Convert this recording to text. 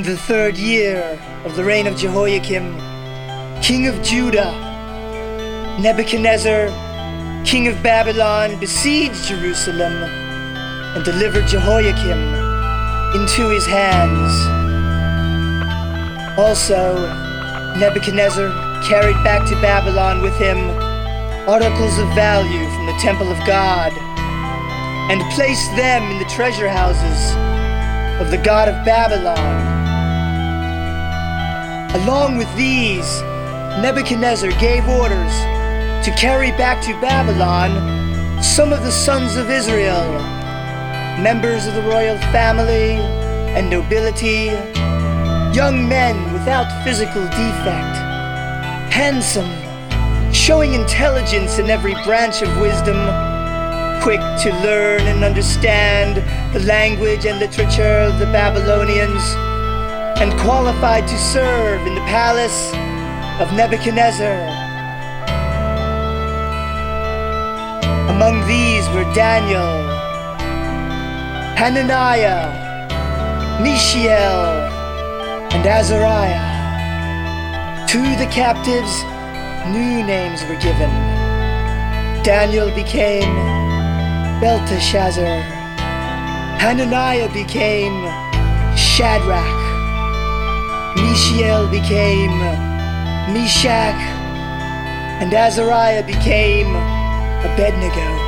In the third year of the reign of Jehoiakim, king of Judah, Nebuchadnezzar, king of Babylon, besieged Jerusalem and delivered Jehoiakim into his hands. Also, Nebuchadnezzar carried back to Babylon with him articles of value from the temple of God and placed them in the treasure houses of the God of Babylon. Along with these, Nebuchadnezzar gave orders to carry back to Babylon some of the sons of Israel, members of the royal family and nobility, young men without physical defect, handsome, showing intelligence in every branch of wisdom, quick to learn and understand the language and literature of the Babylonians, and qualified to serve in the palace of Nebuchadnezzar. Among these were Daniel, Hananiah, Mishael, and Azariah. To the captives, new names were given. Daniel became Belteshazzar. Hananiah became Shadrach. Mishael became Meshach. And Azariah became Abednego.